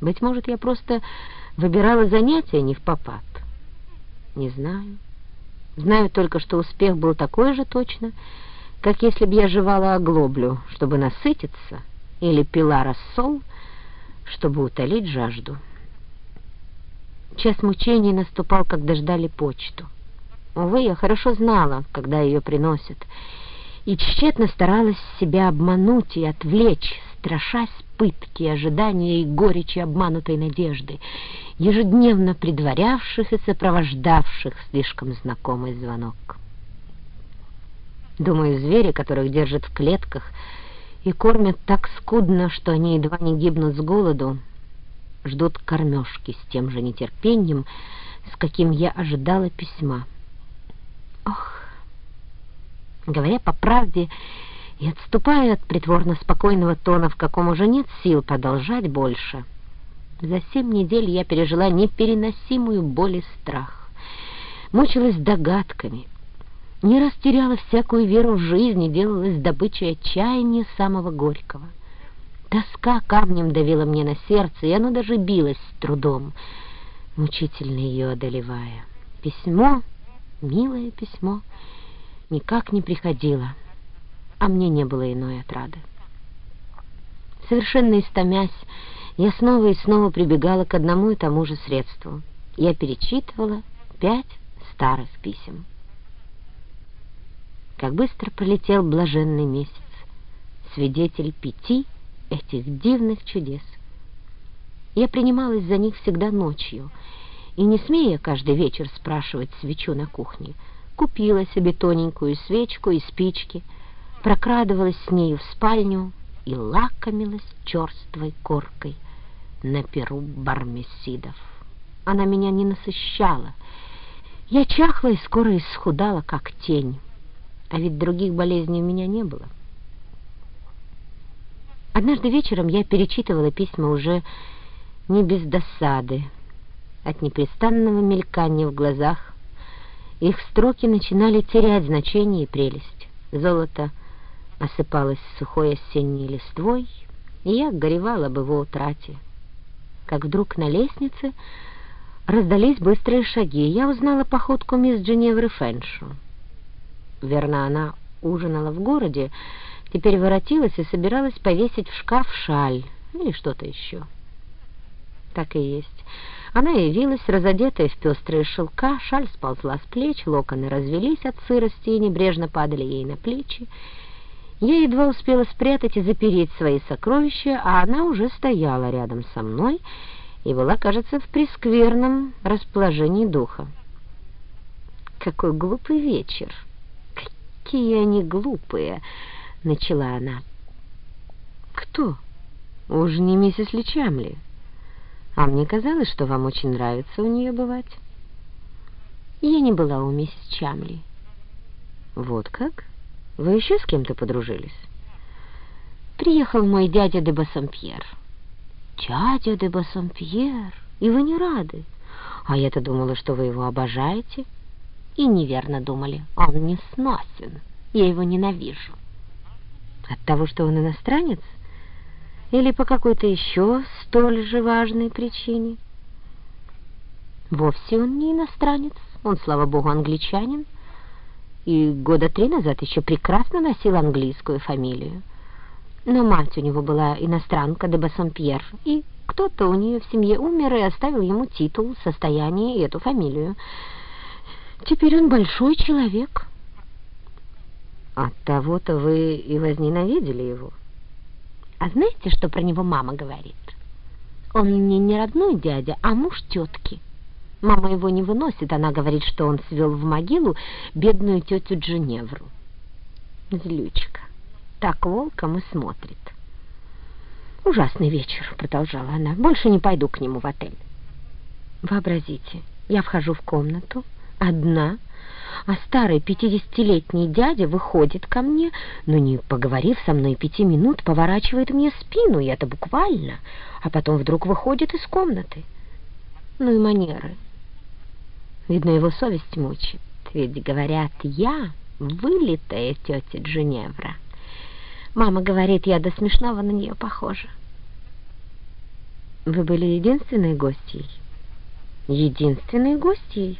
Быть может, я просто выбирала занятия не в попад. Не знаю. Знаю только, что успех был такой же точно, как если б я жевала оглоблю, чтобы насытиться, или пила рассол, чтобы утолить жажду. Час мучений наступал, когда ждали почту. Увы, я хорошо знала, когда ее приносят, и тщетно старалась себя обмануть и отвлечь, страшась пытки, ожидания и горечи обманутой надежды, ежедневно предварявших и сопровождавших слишком знакомый звонок. Думаю, звери, которых держат в клетках и кормят так скудно, что они едва не гибнут с голоду, ждут кормежки с тем же нетерпением, с каким я ожидала письма. Ох, говоря по правде, и отступая от притворно спокойного тона, в каком уже нет сил продолжать больше, за семь недель я пережила непереносимую боль и страх, мучилась догадками, не растеряла всякую веру в жизнь и делалась добычей отчаяния самого горького. Тоска камнем давила мне на сердце, и оно даже билось с трудом, мучительно ее одолевая. Письмо, милое письмо, никак не приходило, а мне не было иной отрады. Совершенно истомясь, я снова и снова прибегала к одному и тому же средству. Я перечитывала пять старых писем. Как быстро пролетел блаженный месяц, свидетель пяти этих дивных чудес. Я принималась за них всегда ночью, и, не смея каждый вечер спрашивать свечу на кухне, купила себе тоненькую свечку и спички, прокрадывалась с нею в спальню и лакомилась черствой коркой на перу бармесидов. Она меня не насыщала. Я чахла и скоро исхудала, как тень, а ведь других болезней у меня не было. Однажды вечером я перечитывала письма уже не без досады. От непрестанного мелькания в глазах их строки начинали терять значение и прелесть. Золото осыпалось сухой осенней листвой, и я горевала бы его утрате. Как вдруг на лестнице раздались быстрые шаги, я узнала походку мисс Дженевры Фэншу. Верно, она ужинала в городе, Теперь воротилась и собиралась повесить в шкаф шаль или что-то еще. Так и есть. Она явилась, разодетая в пестрые шелка, шаль сползла с плеч, локоны развелись от сырости и небрежно падали ей на плечи. Я едва успела спрятать и запереть свои сокровища, а она уже стояла рядом со мной и была, кажется, в прескверном расположении духа. Какой глупый вечер! Какие они глупые! — начала она. «Кто? Уж не миссис Личамли. А мне казалось, что вам очень нравится у нее бывать». «Я не была у миссис Чамли». «Вот как? Вы еще с кем-то подружились?» «Приехал мой дядя де Бассампьер». «Дядя де Бассампьер? И вы не рады? А я-то думала, что вы его обожаете». «И неверно думали. Он не сносен. Я его ненавижу». От того, что он иностранец? Или по какой-то еще столь же важной причине? Вовсе он не иностранец, он, слава богу, англичанин, и года три назад еще прекрасно носил английскую фамилию. Но мать у него была иностранка де Бассампьер, и кто-то у нее в семье умер и оставил ему титул, состояние и эту фамилию. Теперь он большой человек». От того-то вы и возненавидели его. А знаете, что про него мама говорит? Он мне не родной дядя, а муж тетки. Мама его не выносит, она говорит, что он свел в могилу бедную тетю Дженевру. Злючка. Так волком и смотрит. «Ужасный вечер», — продолжала она. «Больше не пойду к нему в отель». Вообразите, я вхожу в комнату, одна, а старый пятидесятилетний дядя выходит ко мне, но не поговорив со мной пяти минут, поворачивает мне спину, и это буквально, а потом вдруг выходит из комнаты. Ну и манеры. Видно, его совесть мучит, ведь, говорят, я вылитая тетя Дженевра. Мама говорит, я до смешного на нее похожа. Вы были единственной гостьей? Единственной гостьей?